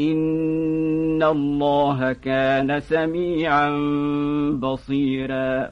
إن الله كان سميعا بصيراً